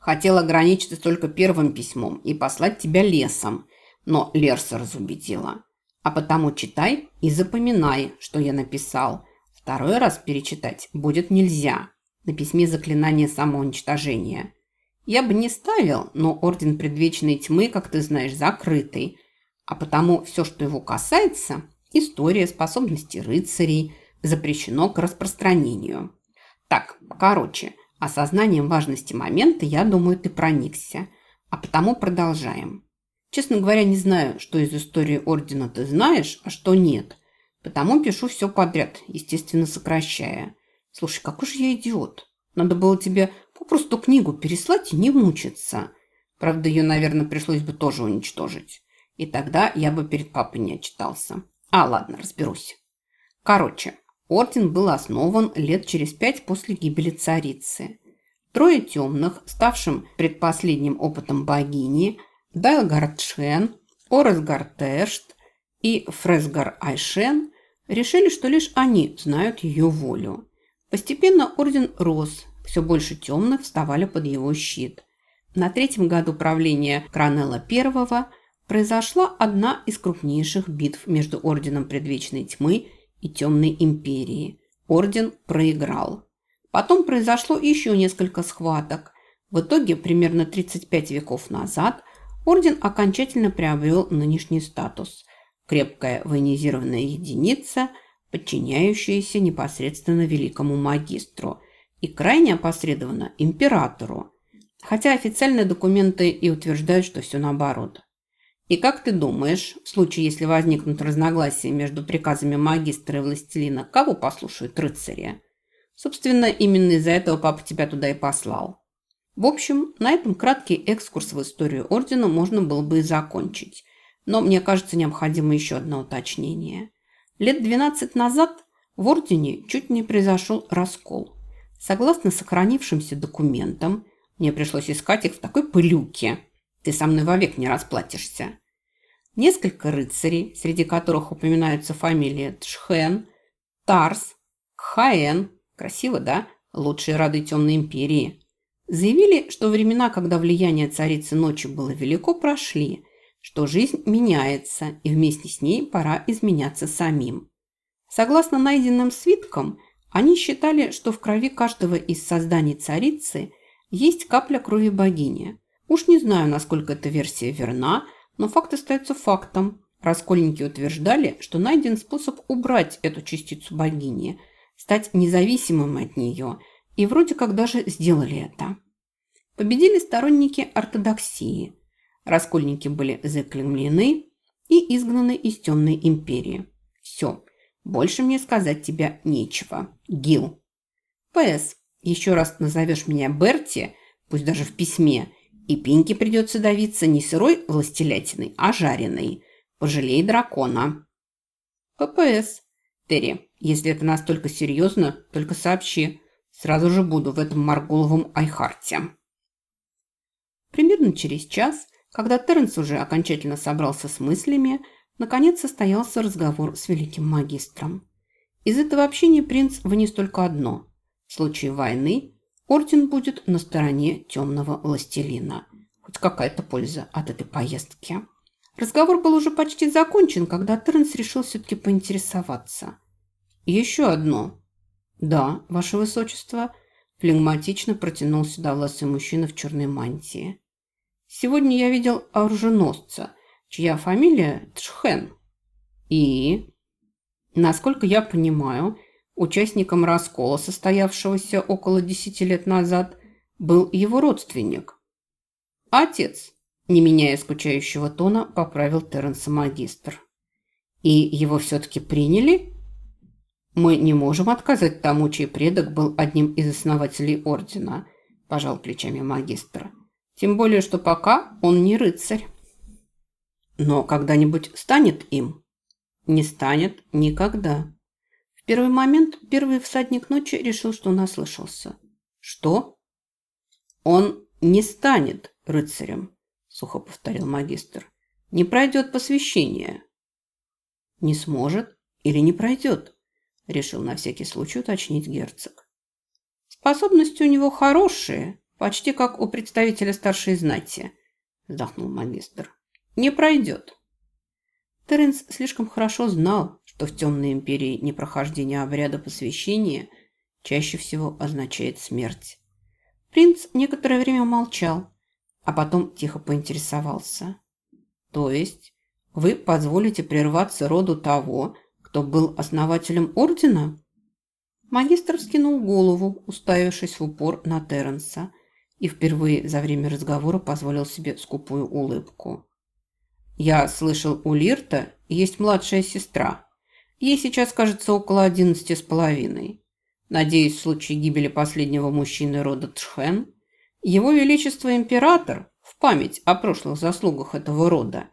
Хотел ограничиться только первым письмом и послать тебя лесом, но Лерса разубедила. А потому читай и запоминай, что я написал. Второй раз перечитать будет нельзя. На письме заклинание самоуничтожения. Я бы не ставил, но Орден Предвечной Тьмы, как ты знаешь, закрытый. А потому все, что его касается, история, способности рыцарей, запрещено к распространению. Так, короче, осознанием важности момента, я думаю, ты проникся. А потому продолжаем. Честно говоря, не знаю, что из истории Ордена ты знаешь, а что нет. Потому пишу все подряд, естественно, сокращая. Слушай, какой же я идиот. Надо было тебе попросту книгу переслать и не мучиться. Правда, ее, наверное, пришлось бы тоже уничтожить. И тогда я бы перед папой не отчитался. А, ладно, разберусь. Короче, орден был основан лет через пять после гибели царицы. Трое темных, ставшим предпоследним опытом богини, Дайлгардшен, Оресгартешт и Фресгар Айшен решили, что лишь они знают ее волю. Постепенно орден рос, все больше темных вставали под его щит. На третьем году правления Кранелла I произошла одна из крупнейших битв между Орденом Предвечной Тьмы и Темной Империи. Орден проиграл. Потом произошло еще несколько схваток. В итоге, примерно 35 веков назад, Орден окончательно приобрел нынешний статус – крепкая военизированная единица, подчиняющаяся непосредственно великому магистру и крайне опосредованно императору, хотя официальные документы и утверждают, что все наоборот. И как ты думаешь, в случае, если возникнут разногласия между приказами магистра и властелина, кого послушают рыцари? Собственно, именно из-за этого папа тебя туда и послал. В общем, на этом краткий экскурс в историю Ордена можно было бы и закончить. Но мне кажется, необходимо еще одно уточнение. Лет 12 назад в Ордене чуть не произошел раскол. Согласно сохранившимся документам, мне пришлось искать их в такой пылюке. Ты со мной вовек не расплатишься. Несколько рыцарей, среди которых упоминаются фамилии Тшхен, Тарс, Кхаэн, красиво, да, лучшие роды Темной Империи, заявили, что времена, когда влияние царицы ночи было велико, прошли, что жизнь меняется, и вместе с ней пора изменяться самим. Согласно найденным свиткам, они считали, что в крови каждого из созданий царицы есть капля крови богини. Уж не знаю, насколько эта версия верна – но факт остается фактом. Раскольники утверждали, что найден способ убрать эту частицу богини, стать независимым от нее, и вроде как даже сделали это. Победили сторонники ортодоксии. Раскольники были заклемлены и изгнаны из темной империи. Все, больше мне сказать тебе нечего. Гил. П.С. Еще раз назовешь меня Берти, пусть даже в письме – и Пинке придется давиться не сырой властелятиной, а жареной. Пожалей дракона. ППС. Терри, если это настолько серьезно, только сообщи. Сразу же буду в этом Марголовом Айхарте. Примерно через час, когда Терренс уже окончательно собрался с мыслями, наконец состоялся разговор с великим магистром. Из этого общения принц вынес только одно. В случае войны Орден будет на стороне темного властелина. Хоть какая-то польза от этой поездки. Разговор был уже почти закончен, когда Тернс решил все-таки поинтересоваться. «Еще одно». «Да, ваше высочество», – флегматично протянул седовласый мужчина в черной мантии. «Сегодня я видел оруженосца, чья фамилия Тшхен. И, насколько я понимаю, – Участником раскола, состоявшегося около десяти лет назад, был его родственник. Отец, не меняя скучающего тона, поправил Терренса магистр. И его все-таки приняли? Мы не можем отказать тому, чей предок был одним из основателей ордена, пожал плечами магистр. Тем более, что пока он не рыцарь. Но когда-нибудь станет им? Не станет никогда первый момент первый всадник ночи решил, что он ослышался. «Что?» «Он не станет рыцарем», – сухо повторил магистр. «Не пройдет посвящение». «Не сможет или не пройдет?» – решил на всякий случай уточнить герцог. «Способности у него хорошие», – Почти как у представителя старшей знати, вздохнул магистр. Не пройдет. Теренс слишком хорошо знал, что в темной империи непрохождение обряда посвящения чаще всего означает смерть. Принц некоторое время молчал, а потом тихо поинтересовался. То есть вы позволите прерваться роду того, кто был основателем ордена? Магистр вскинул голову, уставившись в упор на Терренса, и впервые за время разговора позволил себе скупую улыбку. «Я слышал, у Лирта есть младшая сестра. Ей сейчас, кажется, около одиннадцати с половиной. Надеюсь, в случае гибели последнего мужчины рода Тшхен, его Величество Император, в память о прошлых заслугах этого рода,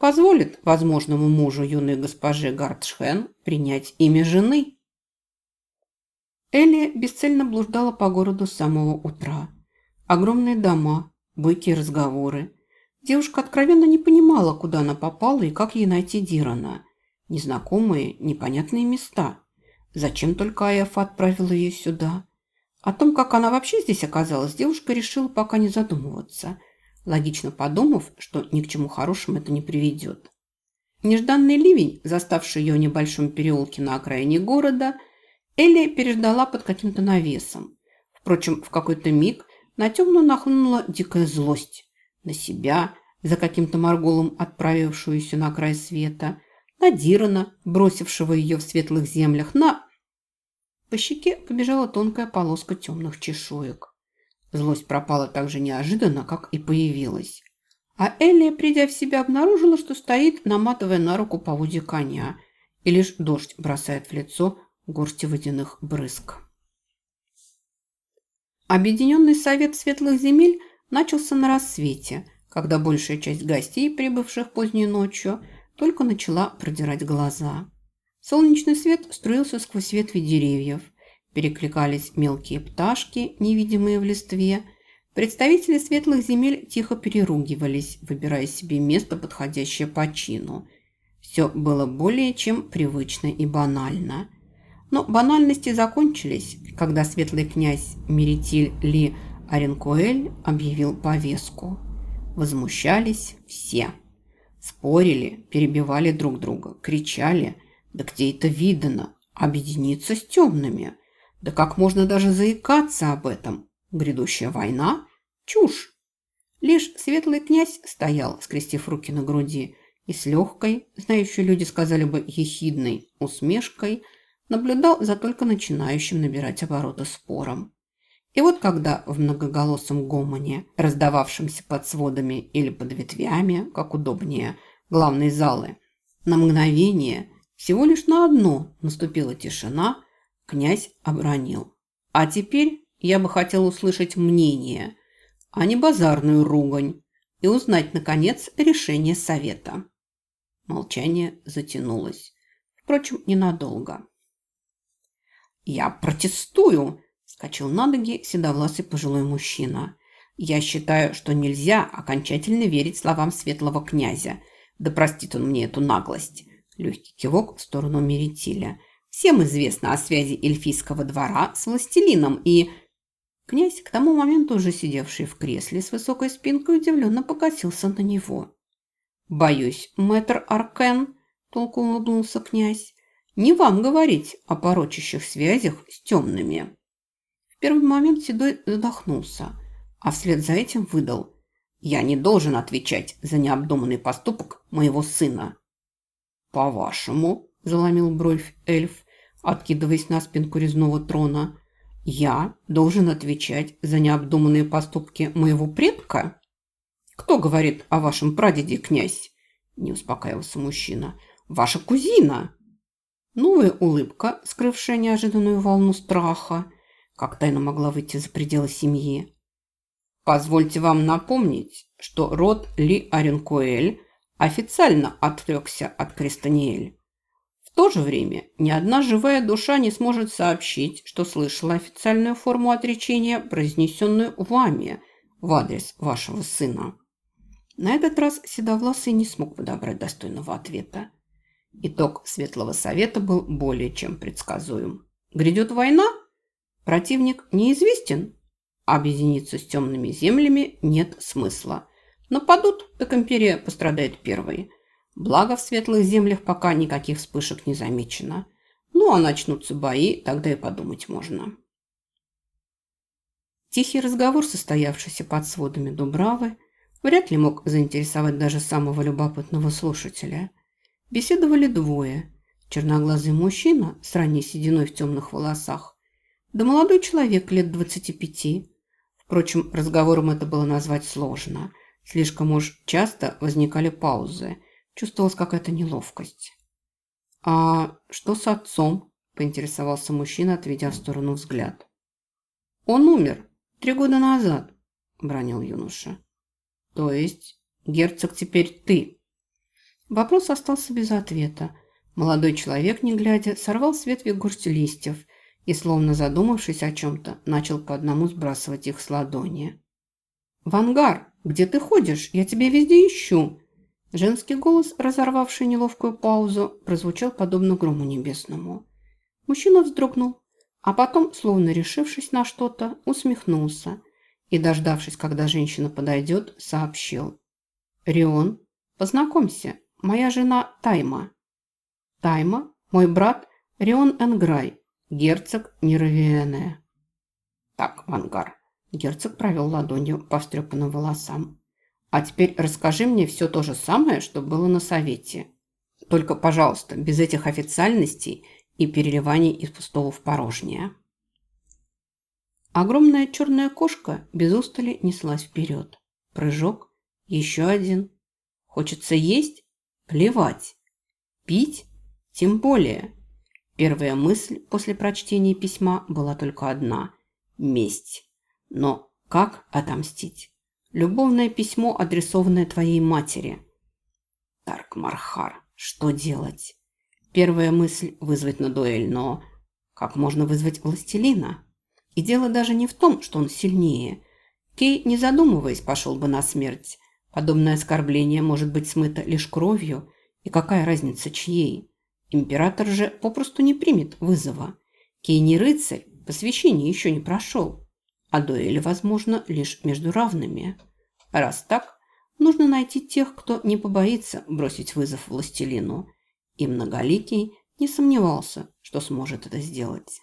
позволит возможному мужу юной госпоже Гартшхен принять имя жены». Элли бесцельно блуждала по городу с самого утра. Огромные дома, бойкие разговоры. Девушка откровенно не понимала, куда она попала и как ей найти Дирана. Незнакомые, непонятные места. Зачем только Аяфа отправила ее сюда? О том, как она вообще здесь оказалась, девушка решила пока не задумываться, логично подумав, что ни к чему хорошему это не приведет. Нежданный ливень, заставший ее в небольшом переулке на окраине города – Элли переждала под каким-то навесом. Впрочем, в какой-то миг на темную нахлынула дикая злость. На себя, за каким-то морголом отправившуюся на край света, на Дирана, бросившего ее в светлых землях, на... По щеке побежала тонкая полоска темных чешуек. Злость пропала так же неожиданно, как и появилась. А Элли, придя в себя, обнаружила, что стоит, наматывая на руку поводья коня, и лишь дождь бросает в лицо горсти водяных брызг. Объединенный совет светлых земель начался на рассвете, когда большая часть гостей, прибывших поздней ночью, только начала продирать глаза. Солнечный свет струился сквозь ветви деревьев, перекликались мелкие пташки, невидимые в листве. Представители светлых земель тихо переругивались, выбирая себе место, подходящее по чину. Все было более чем привычно и банально. Но банальности закончились, когда светлый князь Меритиль Ли Оренкуэль объявил повестку. Возмущались все. Спорили, перебивали друг друга, кричали. Да где это видано? Объединиться с темными. Да как можно даже заикаться об этом? Грядущая война? Чушь. Лишь светлый князь стоял, скрестив руки на груди, и с легкой, знающие люди сказали бы ехидной, усмешкой – наблюдал за только начинающим набирать обороты спором. И вот когда в многоголосом гомоне, раздававшемся под сводами или под ветвями, как удобнее, главной залы, на мгновение, всего лишь на одно наступила тишина, князь обронил. А теперь я бы хотел услышать мнение, а не базарную ругань, и узнать, наконец, решение совета. Молчание затянулось. Впрочем, ненадолго. «Я протестую!» – скачал на ноги седовласый пожилой мужчина. «Я считаю, что нельзя окончательно верить словам светлого князя. Да простит он мне эту наглость!» Легкий кивок в сторону Меритиля. «Всем известно о связи эльфийского двора с властелином и...» Князь, к тому моменту уже сидевший в кресле с высокой спинкой, удивленно покосился на него. «Боюсь, мэтр Аркен», – толку улыбнулся князь, не вам говорить о порочащих связях с темными. Первый момент Седой задохнулся, а вслед за этим выдал. Я не должен отвечать за необдуманный поступок моего сына. По-вашему, заломил бровь эльф, откидываясь на спинку резного трона, я должен отвечать за необдуманные поступки моего предка? Кто говорит о вашем прадеде, князь? Не успокаивался мужчина. Ваша кузина. Новая улыбка, скрывшая неожиданную волну страха, как тайна могла выйти за пределы семьи. Позвольте вам напомнить, что род Ли Оренкуэль официально отрекся от Крестаниэль. В то же время ни одна живая душа не сможет сообщить, что слышала официальную форму отречения, произнесенную вами в адрес вашего сына. На этот раз Седовласый не смог подобрать достойного ответа. Итог Светлого Совета был более чем предсказуем. Грядет война? Противник неизвестен? Объединиться с темными землями нет смысла. Нападут, так империя пострадает первой. Благо в светлых землях пока никаких вспышек не замечено. Ну а начнутся бои, тогда и подумать можно. Тихий разговор, состоявшийся под сводами Дубравы, вряд ли мог заинтересовать даже самого любопытного слушателя. Беседовали двое. Черноглазый мужчина с ранней сединой в темных волосах, да молодой человек лет двадцати пяти. Впрочем, разговором это было назвать сложно. Слишком уж часто возникали паузы. Чувствовалась какая-то неловкость. «А что с отцом?» – поинтересовался мужчина, отведя в сторону взгляд. «Он умер три года назад», – бронил юноша. «То есть герцог теперь ты?» Вопрос остался без ответа. Молодой человек, не глядя, сорвал с ветви горсть листьев и, словно задумавшись о чем-то, начал по одному сбрасывать их с ладони. «Вангар, где ты ходишь? Я тебя везде ищу!» Женский голос, разорвавший неловкую паузу, прозвучал подобно грому небесному. Мужчина вздрогнул, а потом, словно решившись на что-то, усмехнулся и, дождавшись, когда женщина подойдет, сообщил. «Рион, познакомься, моя жена Тайма». «Тайма, мой брат Рион Энграй, герцог Неровиэне». «Так, Вангар», – герцог провел ладонью по встрепанным волосам. «А теперь расскажи мне все то же самое, что было на совете. Только, пожалуйста, без этих официальностей и переливаний из пустого в порожнее». Огромная черная кошка без устали неслась вперед. Прыжок, еще один. Хочется есть? Плевать. Пить? Тем более. Первая мысль после прочтения письма была только одна – месть. Но как отомстить? Любовное письмо, адресованное твоей матери. Тарк Мархар, что делать? Первая мысль – вызвать на дуэль, но как можно вызвать властелина? И дело даже не в том, что он сильнее. Кей, не задумываясь, пошел бы на смерть. Подобное оскорбление может быть смыто лишь кровью, и какая разница чьей? Император же попросту не примет вызова. Кей не рыцарь, посвящение еще не прошел. А дуэль возможно лишь между равными. Раз так, нужно найти тех, кто не побоится бросить вызов властелину. И Многоликий не сомневался, что сможет это сделать.